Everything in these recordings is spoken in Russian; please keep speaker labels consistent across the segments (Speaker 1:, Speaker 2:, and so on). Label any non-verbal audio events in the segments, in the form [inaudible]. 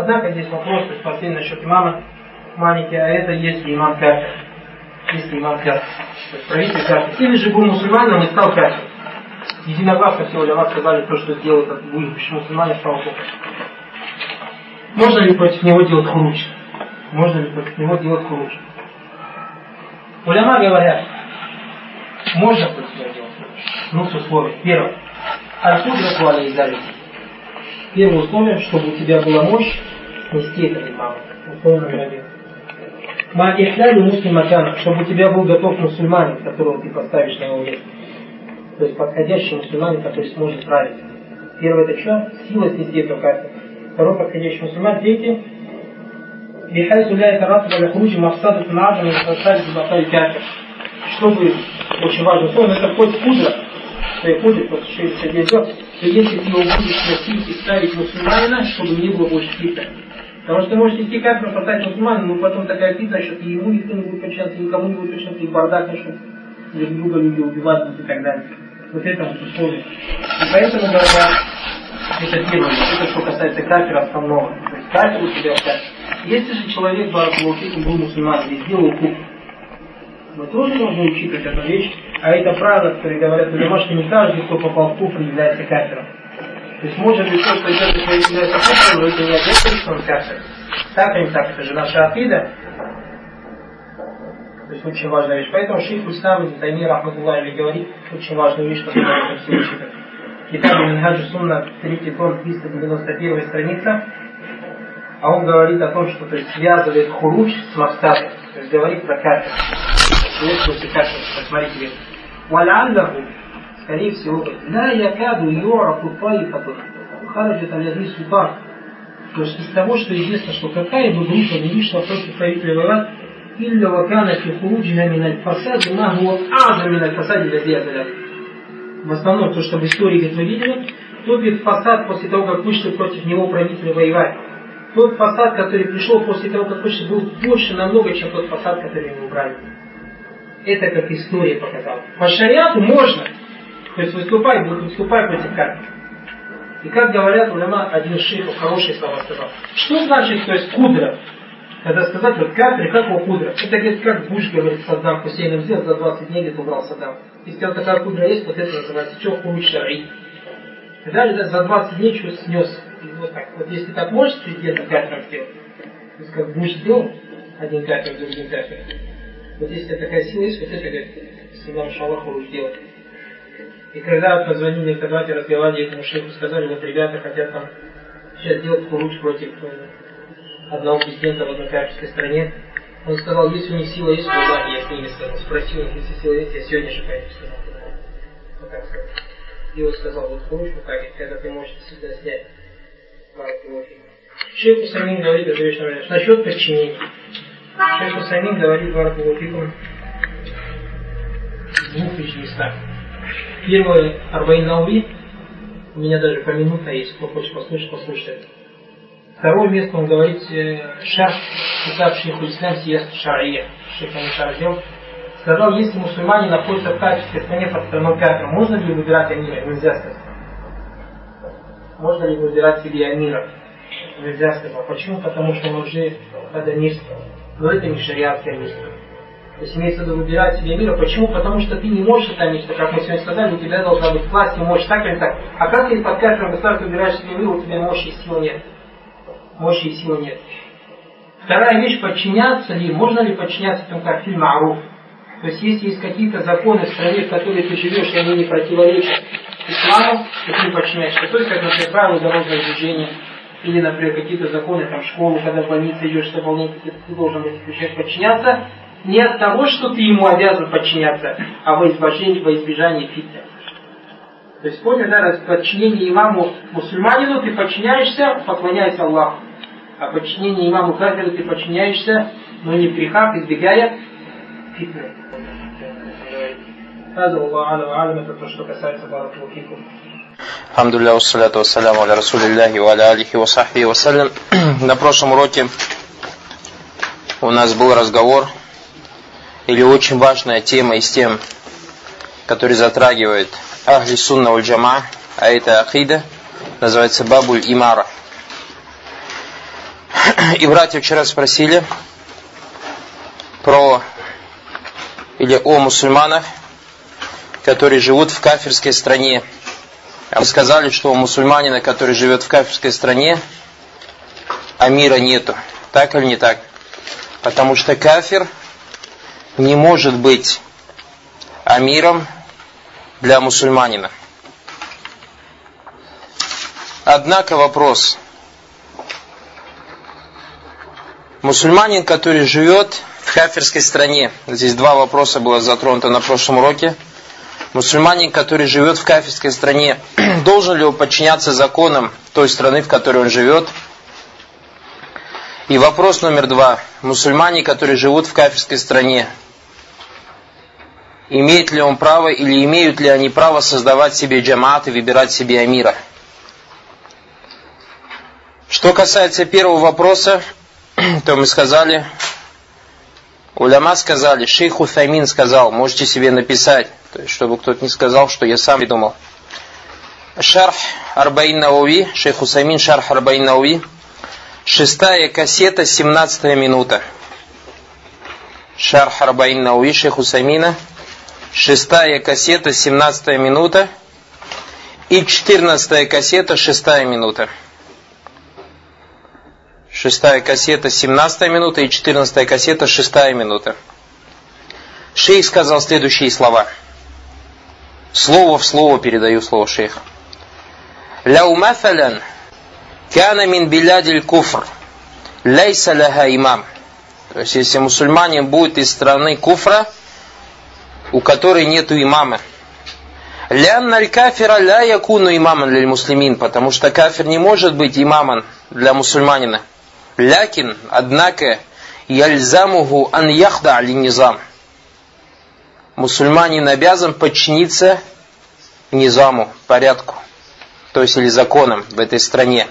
Speaker 1: Однако здесь вопрос, то есть последний насчет имама маленький, а это если имам кафир. Если имам кафир. То есть правитель кафир. Или же был мусульманином и стал кафир. Единогласно все уляма сказали, то, что сделал этот выживший мусульманин, стал кафир. Можно ли против него делать хуруч? Можно ли против него делать хуруч? Уляма говорят, можно против него делать хуруч. Ну, с условием. Первое. Аль-Кудра Куаля Первое условие, чтобы у тебя была мощь нести этот имам. Условие номер один. Ма ихляли муслимакана, чтобы у тебя был готов мусульманин, которого ты поставишь на его место. То есть подходящий мусульманин, который сможет справиться. Первое это что? Сила снести этого кафе. Второй подходящий мусульман. Третий. Бихайсу ля это рад для хруджи мавсаду тунажа на сасаль зубатай кафе. Чтобы, очень важно, условие, это хоть хуже, то и хуже, потому что это дело то если ты его будешь носить и ставить мусульманина, чтобы не было больше фитна. Потому что ты можешь нести кафира, поставить мусульманина, но потом такая фитна, что и ему никто не будет подчиняться, никому не будет подчиняться, и бардак начнут друг друга люди убивать и так далее. Вот это вот условие. И поэтому, говорят, это первое, это что касается кафира основного. То есть кафир у тебя кафир. Если же человек, Баракулуфикум, был мусульман и сделал куп, мы тоже должны учитывать эту вещь, а это правило, которые говорят улема, что не каждый, кто попал в куфр, является кафиром. То есть может быть то, что идет является кафиром, но это не обязательно, что он кафир. Так или так, это же наша акида. То есть очень важная вещь. Поэтому шейх Ислам из Тайми, Рахматуллахи, говорит очень важную вещь, которую мы все учитывать. Китаб Минхаджи Сунна, третий том, 391 страница, а он говорит о том, что то есть, связывает хуруч с мавсадой, то есть говорит про кафир Есть после кафир, посмотрите, وَلَعَلَّهُ скорее всего, لا يكاد يعرف طائفة خرجت على ذي سلطان то есть из того, что известно, что какая бы группа не вышла против правителя воевать, إلا وكان في خروجها من الفساد ما هو أعظم من الفساد الذي أزله в основном то, что в истории, говорит, мы видели, тот говорит, фасад после того, как вышли против него правители воевать. Тот фасад, который пришел после того, как вышли, был больше намного, чем тот фасад, который его убрали. Это как история показала. По шариату можно. То есть выступай, выступай против кафира. И как говорят улема, один шейх хорошие слова сказал. Что значит, то есть кудра? Когда сказать, вот кафир, как его кудра? Это говорит, как Буш говорит, Саддам Хусейном сделал, за 20 дней где убрал Саддам. Если вот такая кудра есть, вот это называется что хуруч шари. И далее за 20 дней что снес. И вот так. Вот если так можешь президента кафиром сделать, то есть как Буш сделал, один кафир, другой кафир. Вот если такая сила есть, вот это, говорит, Саддам Шаллах хуруч делать. И когда позвонили мне, когда разговаривали этому шейху, сказали, вот ребята хотят там сейчас делать хуруч против одного президента в одной кафирской стране, он сказал, если у них сила есть, то я с ними сказал. Спросил, если сила есть, я сегодня же пойду, сказал. И он сказал, вот хочешь, ну как, когда ты можешь всегда снять Шейх Усамин говорит эту вещь, насчет подчинения. Шейх Усамин говорит Баракулуфикум в двух лишь местах. Первое, Арбаин Наури, у меня даже по минута есть, кто хочет послушать, послушать. Второе место он говорит, шар, китаб шейху ислам сияст шария, шейх Амишарджел, сказал, если мусульмане находятся в качестве стране под страной кафира, можно ли выбирать амира? Нельзя сказать. Можно ли выбирать себе амира? Нельзя сказать. Почему? Потому что он уже адамирский. Но это не шариатский амир. То есть имеется в виду выбирать себе мира. Почему? Потому что ты не можешь это нечто, как мы сегодня сказали, у тебя должна быть власть и мощь, так или так. А как ты под кафиром государства выбираешь себе мир, у тебя мощи и силы нет мощи и силы нет. Вторая вещь, подчиняться ли, можно ли подчиняться этому как фильм Аруф? То есть, если есть какие-то законы в стране, в которой ты живешь, и они не противоречат исламу, то ты подчиняешься. То есть, как, например, правила дорожного движения, или, например, какие-то законы, там, школу, когда в больнице идешь, что волнует, ты должен этому человек подчиняться, не от того, что ты ему обязан подчиняться, а во избежание, во избежание фитна. То есть, понял, да, подчинение имаму мусульманину, ты подчиняешься, поклоняйся Аллаху а подчинение имаму кафиру ты подчиняешься, но не в грехах, избегая фитны. هذا والله أعلم وأعلم это то, что касается баракалу
Speaker 2: Алхамдулилля, вассаляту вассаляму аля расулиллахи ва аля ва сахби вассалям. [clears throat] На прошлом уроке у нас был разговор или очень важная тема из тем, который затрагивает Ахли Сунна уль Джама, а это Ахида, называется Бабуль Имара – И братья вчера спросили про или о мусульманах, которые живут в кафирской стране. А сказали, что у мусульманина, который живет в кафирской стране, амира нету. Так или не так? Потому что кафир не может быть амиром для мусульманина. Однако вопрос. Мусульманин, который живет в кафирской стране, здесь два вопроса было затронуто на прошлом уроке. Мусульманин, который живет в кафирской стране, [clears throat] должен ли он подчиняться законам той страны, в которой он живет? И вопрос номер два. Мусульмане, которые живут в кафирской стране, имеет ли он право или имеют ли они право создавать себе джамаат и выбирать себе амира? Что касается первого вопроса, [clears throat] то мы сказали, уляма сказали, шейх Уфамин сказал, можете себе написать, то есть, чтобы кто-то не сказал, что я сам придумал. Шарх Арбаин Науи, шейх Усамин Шарх Арбаин Науи, Шестая кассета, 17 минута. Шар Харбаин Науи, Шейх Усамина. Шестая кассета, 17 минута. И четырнадцатая кассета, шестая минута. Шестая кассета, 17 минута. И четырнадцатая кассета, шестая минута. Шейх сказал следующие слова. Слово в слово передаю слово шейх. Ляу мафалян Кяна мин билядиль куфр. Лейса ляха имам. То есть, если мусульманин будет из страны куфра, у которой нету имама. Лянна аль-кафира ля якуну имаман для муслимин, потому что кафир не может быть имамом для мусульманина. Лякин, однако, яльзамуху ан яхда али низам. Мусульманин обязан подчиниться низаму, порядку, то есть или законам в этой стране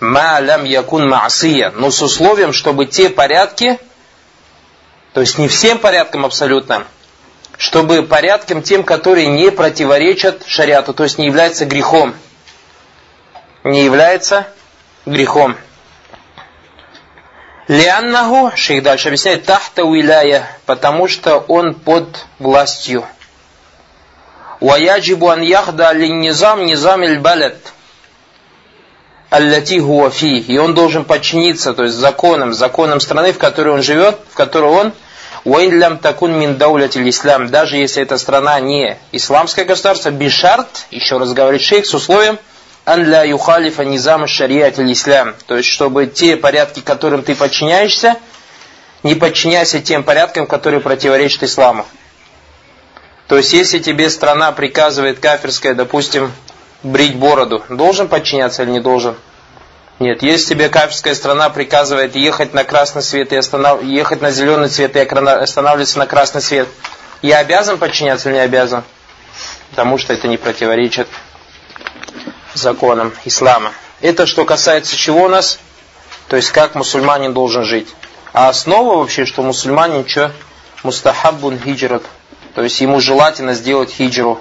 Speaker 2: ма лям якун маасия, но с условием, чтобы те порядки, то есть не всем порядкам абсолютно, чтобы порядкам тем, которые не противоречат шариату, то есть не являются грехом. Не является грехом. Лианнаху, шейх дальше объясняет, тахта уиляя, потому что он под властью. Ваяджибу ан яхда линнизам низам балет аллати гуафи, и он должен подчиниться, то есть законам, законам страны, в которой он живет, в которой он. Уэйнлям такун мин даулятиль ислам, даже если эта страна не исламское государство, бишарт, еще раз говорит шейх, с условием, ан ля юхалифа низам шариатиль ислам, то есть чтобы те порядки, которым ты подчиняешься, не подчиняйся тем порядкам, которые противоречат исламу. То есть, если тебе страна приказывает кафирская, допустим, брить бороду, должен подчиняться или не должен? Нет, если тебе кафирская страна приказывает ехать на красный свет и останов... ехать на зеленый цвет и останавливаться на красный свет, я обязан подчиняться или не обязан? Потому что это не противоречит законам ислама. Это что касается чего у нас? То есть как мусульманин должен жить. А основа вообще, что мусульманин что? Мустахаббун хиджрат. То есть ему желательно сделать хиджру.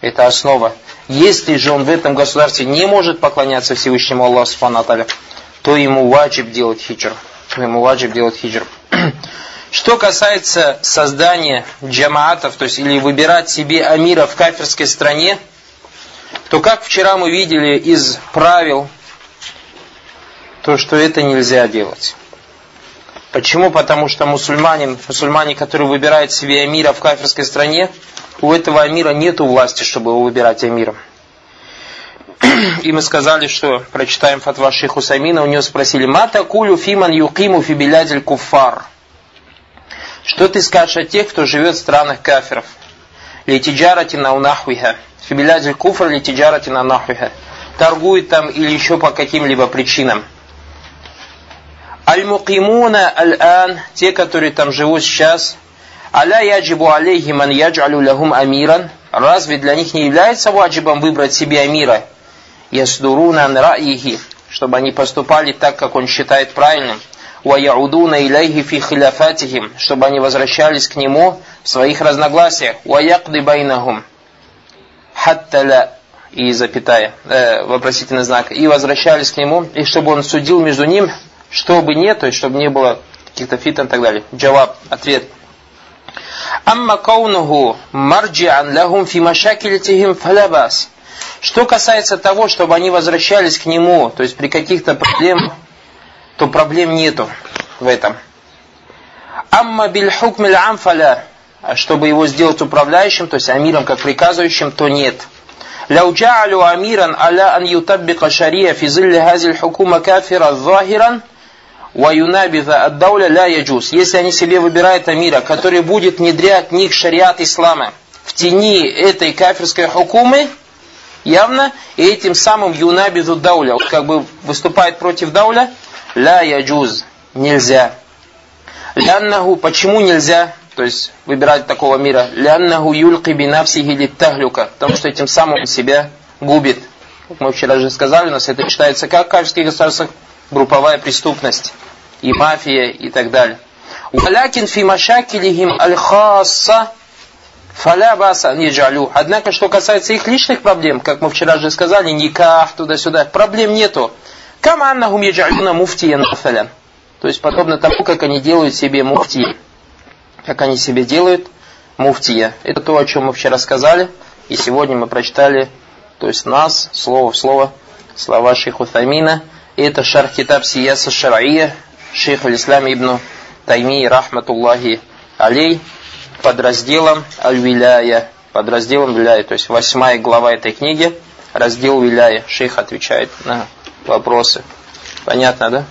Speaker 2: Это основа. Если же он в этом государстве не может поклоняться Всевышнему Аллаху Субхану то ему ваджиб делать хиджр. Ему ваджиб делать хиджр. [clears throat] Что касается создания джамаатов, то есть или выбирать себе амира в кафирской стране, то как вчера мы видели из правил, то что это нельзя делать. Почему? Потому что мусульманин, мусульмане, который выбирает себе амира в кафирской стране, у этого амира нет власти, чтобы его выбирать амиром. [clears throat] И мы сказали, что прочитаем фатва шейху Самина, у него спросили, «Мата кулю фиман юкиму фибилядиль куфар». Что ты скажешь о тех, кто живет в странах кафиров? Литиджарати на унахуиха. Фибилядиль куфр литиджарати на нахуиха. Торгует там или еще по каким-либо причинам. Аль-мукимуна аль-ан, те, которые там живут сейчас, Аля яджибу алейхи ман яджалю лахум амиран. Разве для них не является ваджибом выбрать себе амира? Ясдуруна раихи, чтобы они поступали так, как он считает правильным. ويعودون إليه في خلافاتهم, чтобы они возвращались к нему в своих разногласиях. ويقضي بينهم. حتى لا и запятая, э, вопросительный знак, и возвращались к нему, и чтобы он судил между ним чтобы нет, то есть чтобы не было каких-то фитн и так далее. جواب, ответ. أما كونه مرجعا لهم في مشاكلهم فلا بأس. Что касается того, чтобы они возвращались к нему, то есть при каких-то проблемах, то проблем нету в этом. Амма биль хукмиль амфаля, чтобы его сделать управляющим, то есть амиром как приказывающим, то нет. لو جعلوا أميرا على أن يطبق شريعة في ظل هذه الحكومة كافرا ظاهرا وينابذ الدولة لا يجوز. Если они себе выбирают амира, который будет внедрять в них шариат ислама в тени этой кафирской хукумы, явно, и этим самым юнабизу дауля, как бы выступает против дауля, ля яджуз, нельзя. Ляннаху, почему нельзя? То есть выбирать такого мира. Ляннаху юлки бинавсихи литтахлюка. Потому что этим самым себя губит. Как мы вчера же сказали, у нас это считается как в качестве государства групповая преступность. И мафия и так далее. Валякин фи машакилихим аль-хасса фаля баса ниджалю. Однако, что касается их личных проблем, как мы вчера же сказали, никах, туда-сюда, проблем нету. Каманнахум яджалюна муфтиян то есть подобно тому, как они делают себе муфти. Как они себе делают муфтия. Это то, о чем мы вчера сказали. И сегодня мы прочитали, то есть нас, слово в слово, слова шейху Тамина. Это шарх китаб Сияса Шар'ия, шейх Алислам ибн Тайми, рахматуллахи алей, под разделом Аль-Виляя, под разделом Виляя, то есть восьмая глава этой книги, раздел Виляя. Шейх отвечает на вопросы. Понятно, да?